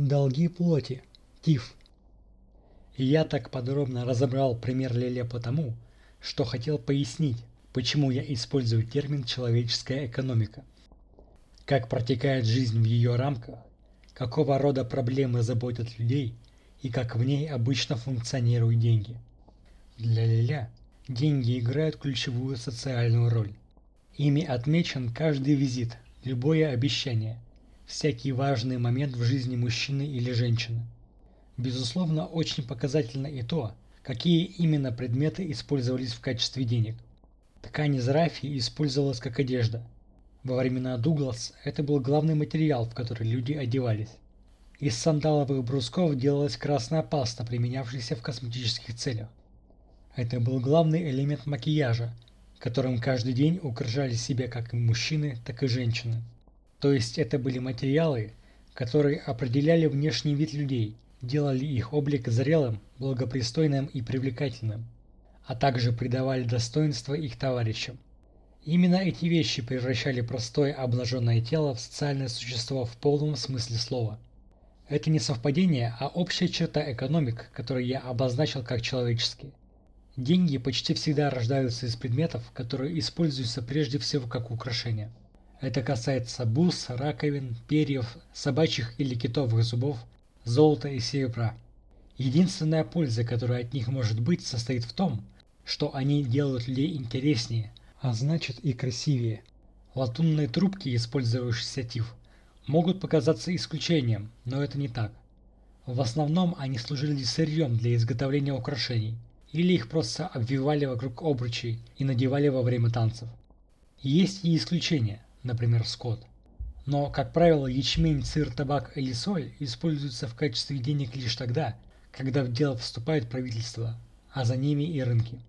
Долги плоти. Тиф. Я так подробно разобрал пример Леле потому, что хотел пояснить, почему я использую термин «человеческая экономика». Как протекает жизнь в ее рамках, какого рода проблемы заботят людей и как в ней обычно функционируют деньги. Для Леля деньги играют ключевую социальную роль. Ими отмечен каждый визит, любое обещание – всякий важный момент в жизни мужчины или женщины. Безусловно, очень показательно и то, какие именно предметы использовались в качестве денег. Ткань из рафии использовалась как одежда. Во времена Дуглас это был главный материал, в который люди одевались. Из сандаловых брусков делалась красная паста, применявшаяся в косметических целях. Это был главный элемент макияжа, которым каждый день украшали себя как мужчины, так и женщины. То есть это были материалы, которые определяли внешний вид людей, делали их облик зрелым, благопристойным и привлекательным, а также придавали достоинство их товарищам. Именно эти вещи превращали простое обнаженное тело в социальное существо в полном смысле слова. Это не совпадение, а общая черта экономик, которую я обозначил как человеческие. Деньги почти всегда рождаются из предметов, которые используются прежде всего как украшения. Это касается бус, раковин, перьев, собачьих или китовых зубов, золота и серебра. Единственная польза, которая от них может быть, состоит в том, что они делают людей интереснее, а значит и красивее. Латунные трубки, использующиеся тиф, могут показаться исключением, но это не так. В основном они служили сырьем для изготовления украшений, или их просто обвивали вокруг обручей и надевали во время танцев. Есть и исключения – например скот. Но, как правило, ячмень, сыр, табак или соль используются в качестве денег лишь тогда, когда в дело вступает правительство, а за ними и рынки.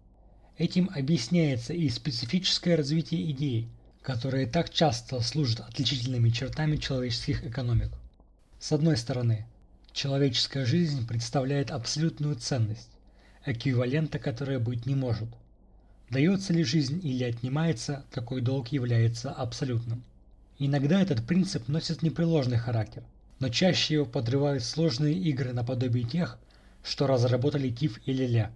Этим объясняется и специфическое развитие идей, которые так часто служат отличительными чертами человеческих экономик. С одной стороны, человеческая жизнь представляет абсолютную ценность, эквивалента которой быть не может. Дается ли жизнь или отнимается, такой долг является абсолютным. Иногда этот принцип носит непреложный характер, но чаще его подрывают сложные игры наподобие тех, что разработали Тиф и Лиля.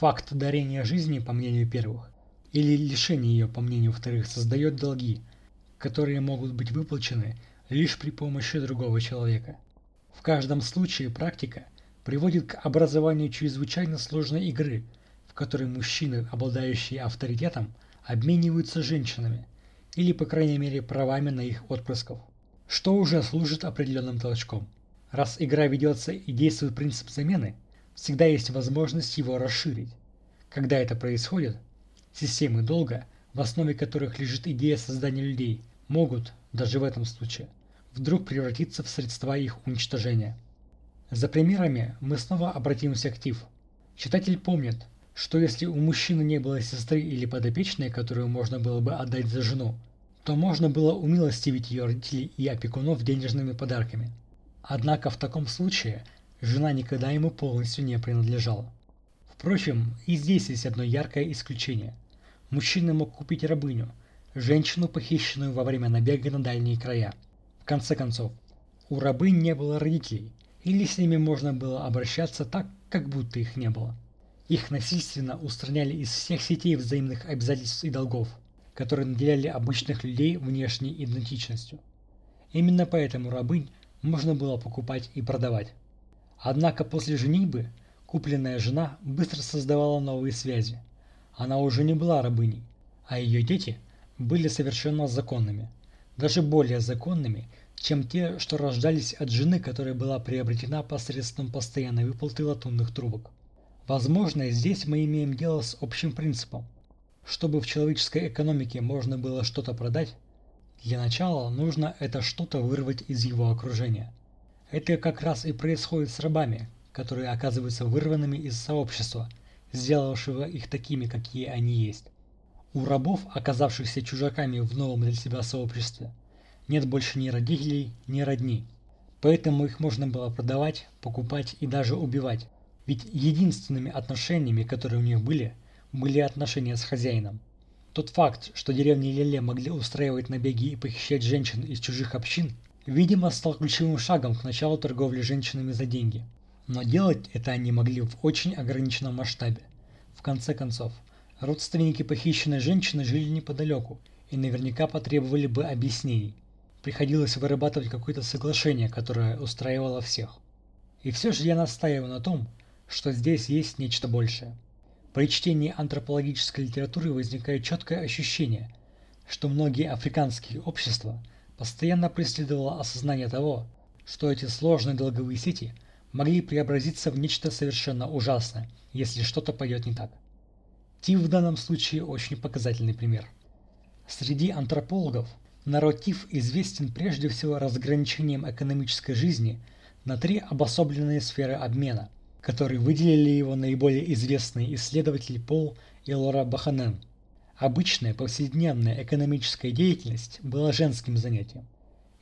Факт дарения жизни, по мнению первых, или лишения ее, по мнению вторых, создает долги, которые могут быть выплачены лишь при помощи другого человека. В каждом случае практика приводит к образованию чрезвычайно сложной игры – в которой мужчины, обладающие авторитетом, обмениваются женщинами, или по крайней мере правами на их отпрысков, что уже служит определенным толчком. Раз игра ведется и действует принцип замены, всегда есть возможность его расширить. Когда это происходит, системы долга, в основе которых лежит идея создания людей, могут, даже в этом случае, вдруг превратиться в средства их уничтожения. За примерами мы снова обратимся к ТИФ. Читатель помнит, что если у мужчины не было сестры или подопечной, которую можно было бы отдать за жену, то можно было умилостивить ее родителей и опекунов денежными подарками. Однако в таком случае жена никогда ему полностью не принадлежала. Впрочем, и здесь есть одно яркое исключение. Мужчина мог купить рабыню, женщину, похищенную во время набега на дальние края. В конце концов, у рабынь не было родителей, или с ними можно было обращаться так, как будто их не было. Их насильственно устраняли из всех сетей взаимных обязательств и долгов, которые наделяли обычных людей внешней идентичностью. Именно поэтому рабынь можно было покупать и продавать. Однако после женитьбы купленная жена быстро создавала новые связи. Она уже не была рабыней, а ее дети были совершенно законными, даже более законными, чем те, что рождались от жены, которая была приобретена посредством постоянной выплаты латунных трубок. Возможно, здесь мы имеем дело с общим принципом. Чтобы в человеческой экономике можно было что-то продать, для начала нужно это что-то вырвать из его окружения. Это как раз и происходит с рабами, которые оказываются вырванными из сообщества, сделавшего их такими, какие они есть. У рабов, оказавшихся чужаками в новом для себя сообществе, нет больше ни родителей, ни родни. Поэтому их можно было продавать, покупать и даже убивать. Ведь единственными отношениями, которые у них были, были отношения с хозяином. Тот факт, что деревни Леле могли устраивать набеги и похищать женщин из чужих общин, видимо, стал ключевым шагом к началу торговли женщинами за деньги. Но делать это они могли в очень ограниченном масштабе. В конце концов, родственники похищенной женщины жили неподалеку и наверняка потребовали бы объяснений. Приходилось вырабатывать какое-то соглашение, которое устраивало всех. И все же я настаиваю на том, что здесь есть нечто большее. При чтении антропологической литературы возникает четкое ощущение, что многие африканские общества постоянно преследовало осознание того, что эти сложные долговые сети могли преобразиться в нечто совершенно ужасное, если что-то пойдет не так. Тиф в данном случае очень показательный пример. Среди антропологов народ Тиф известен прежде всего разграничением экономической жизни на три обособленные сферы обмена, которые выделили его наиболее известные исследователи Пол и Лора Баханен. Обычная повседневная экономическая деятельность была женским занятием.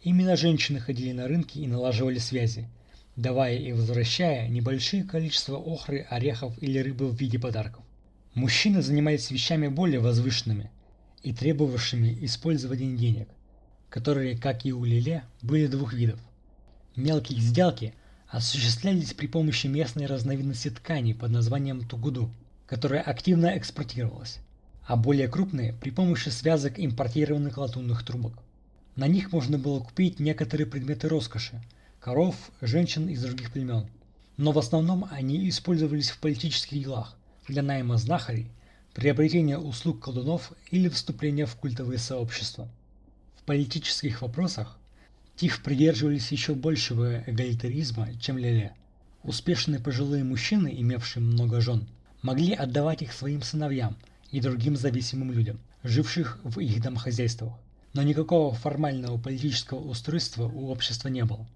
Именно женщины ходили на рынки и налаживали связи, давая и возвращая небольшие количества охры, орехов или рыбы в виде подарков. Мужчины занимались вещами более возвышенными и требовавшими использования денег, которые, как и у Лиле, были двух видов. Мелкие сделки осуществлялись при помощи местной разновидности ткани под названием тугуду, которая активно экспортировалась, а более крупные при помощи связок импортированных латунных трубок. На них можно было купить некоторые предметы роскоши – коров, женщин из других племен. Но в основном они использовались в политических делах, для найма знахарей, приобретения услуг колдунов или вступления в культовые сообщества. В политических вопросах Тиф придерживались еще большего эгалитаризма, чем Леле. Успешные пожилые мужчины, имевшие много жен, могли отдавать их своим сыновьям и другим зависимым людям, живших в их домохозяйствах. Но никакого формального политического устройства у общества не было.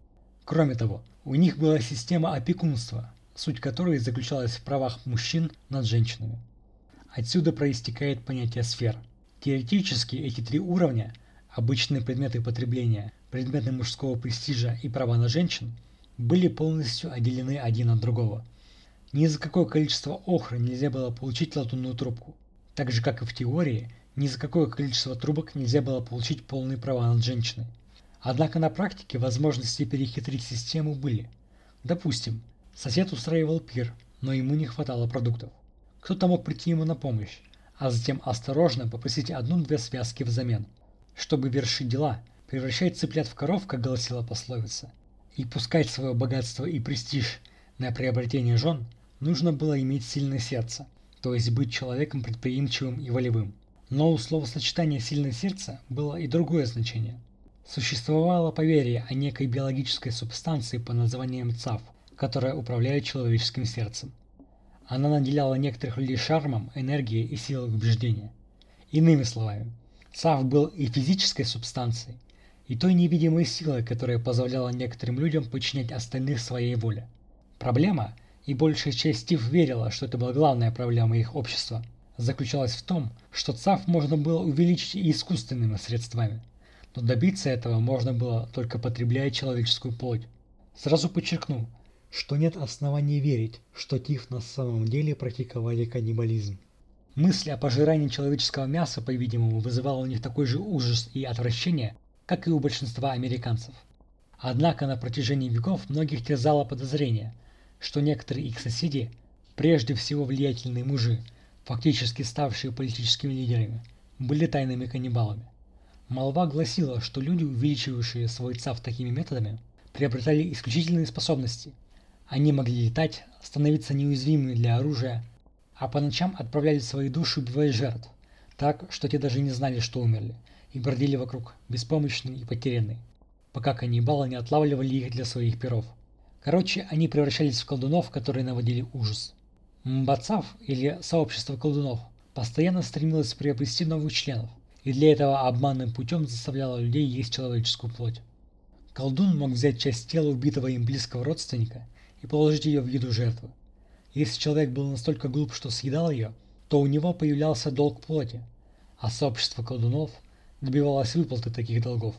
Кроме того, у них была система опекунства, суть которой заключалась в правах мужчин над женщинами. Отсюда проистекает понятие сфер. Теоретически эти три уровня – обычные предметы потребления, предметы мужского престижа и права на женщин – были полностью отделены один от другого. Ни за какое количество охры нельзя было получить латунную трубку. Так же, как и в теории, ни за какое количество трубок нельзя было получить полные права над женщиной. Однако на практике возможности перехитрить систему были. Допустим, сосед устраивал пир, но ему не хватало продуктов. Кто-то мог прийти ему на помощь, а затем осторожно попросить одну-две связки взамен. Чтобы вершить дела, превращать цыплят в коров, как гласила пословица, и пускать свое богатство и престиж на приобретение жен, нужно было иметь сильное сердце, то есть быть человеком предприимчивым и волевым. Но у словосочетания «сильное сердце» было и другое значение – Существовало поверье о некой биологической субстанции под названием ЦАВ, которая управляет человеческим сердцем. Она наделяла некоторых людей шармом, энергией и силой убеждения. Иными словами, ЦАВ был и физической субстанцией, и той невидимой силой, которая позволяла некоторым людям подчинять остальных своей воле. Проблема, и большая часть Стив верила, что это была главная проблема их общества, заключалась в том, что ЦАВ можно было увеличить и искусственными средствами – но добиться этого можно было только потребляя человеческую плоть. Сразу подчеркну, что нет оснований верить, что Тиф на самом деле практиковали каннибализм. Мысль о пожирании человеческого мяса, по-видимому, вызывала у них такой же ужас и отвращение, как и у большинства американцев. Однако на протяжении веков многих терзало подозрение, что некоторые их соседи, прежде всего влиятельные мужи, фактически ставшие политическими лидерами, были тайными каннибалами. Молва гласила, что люди, увеличивающие свой цав такими методами, приобретали исключительные способности. Они могли летать, становиться неуязвимыми для оружия, а по ночам отправляли свои души убивать жертв, так, что те даже не знали, что умерли, и бродили вокруг, беспомощные и потерянные, пока каннибалы не отлавливали их для своих перов. Короче, они превращались в колдунов, которые наводили ужас. Мбацав, или сообщество колдунов, постоянно стремилось приобрести новых членов – и для этого обманным путем заставляла людей есть человеческую плоть. Колдун мог взять часть тела убитого им близкого родственника и положить ее в еду жертвы. Если человек был настолько глуп, что съедал ее, то у него появлялся долг плоти, а сообщество колдунов добивалось выплаты таких долгов.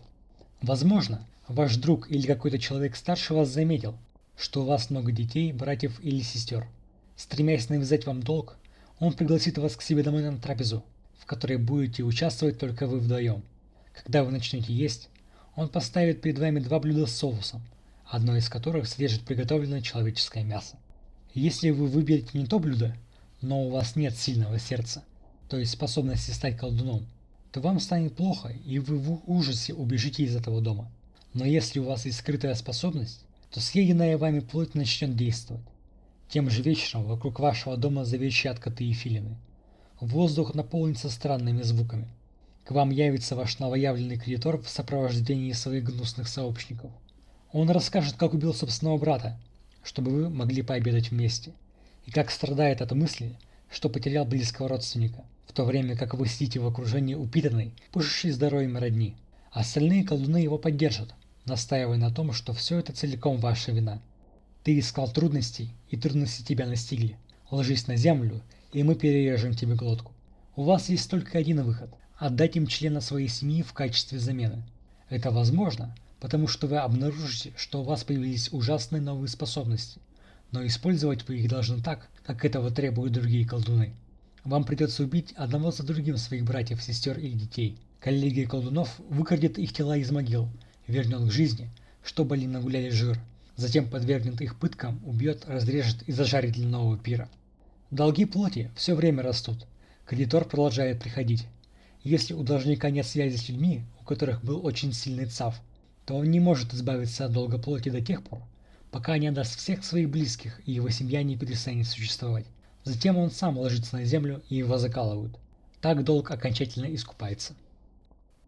Возможно, ваш друг или какой-то человек старше вас заметил, что у вас много детей, братьев или сестер. Стремясь навязать вам долг, он пригласит вас к себе домой на трапезу – в которой будете участвовать только вы вдвоем. Когда вы начнете есть, Он поставит перед вами два блюда с соусом, одно из которых содержит приготовленное человеческое мясо. Если вы выберете не то блюдо, но у вас нет сильного сердца, то есть способности стать колдуном, то вам станет плохо, и вы в ужасе убежите из этого дома. Но если у вас есть скрытая способность, то съеденная вами плоть начнет действовать. Тем же вечером вокруг вашего дома завещат коты и филины. Воздух наполнится странными звуками. К вам явится ваш новоявленный кредитор в сопровождении своих гнусных сообщников. Он расскажет, как убил собственного брата, чтобы вы могли пообедать вместе, и как страдает от мысли, что потерял близкого родственника, в то время как вы сидите в окружении упитанной, пышущей здоровьем родни. Остальные колдуны его поддержат, настаивая на том, что все это целиком ваша вина. Ты искал трудностей, и трудности тебя настигли. Ложись на землю, и мы перережем тебе глотку. У вас есть только один выход – отдать им члена своей семьи в качестве замены. Это возможно, потому что вы обнаружите, что у вас появились ужасные новые способности, но использовать вы их должны так, как этого требуют другие колдуны. Вам придется убить одного за другим своих братьев, сестер и детей. Коллегия колдунов выкрадет их тела из могил, вернет к жизни, чтобы они нагуляли жир – затем подвергнет их пыткам, убьет, разрежет и зажарит для нового пира. Долги плоти все время растут. Кредитор продолжает приходить. Если у должника нет связи с людьми, у которых был очень сильный цав, то он не может избавиться от долга плоти до тех пор, пока не отдаст всех своих близких и его семья не перестанет существовать. Затем он сам ложится на землю и его закалывают. Так долг окончательно искупается.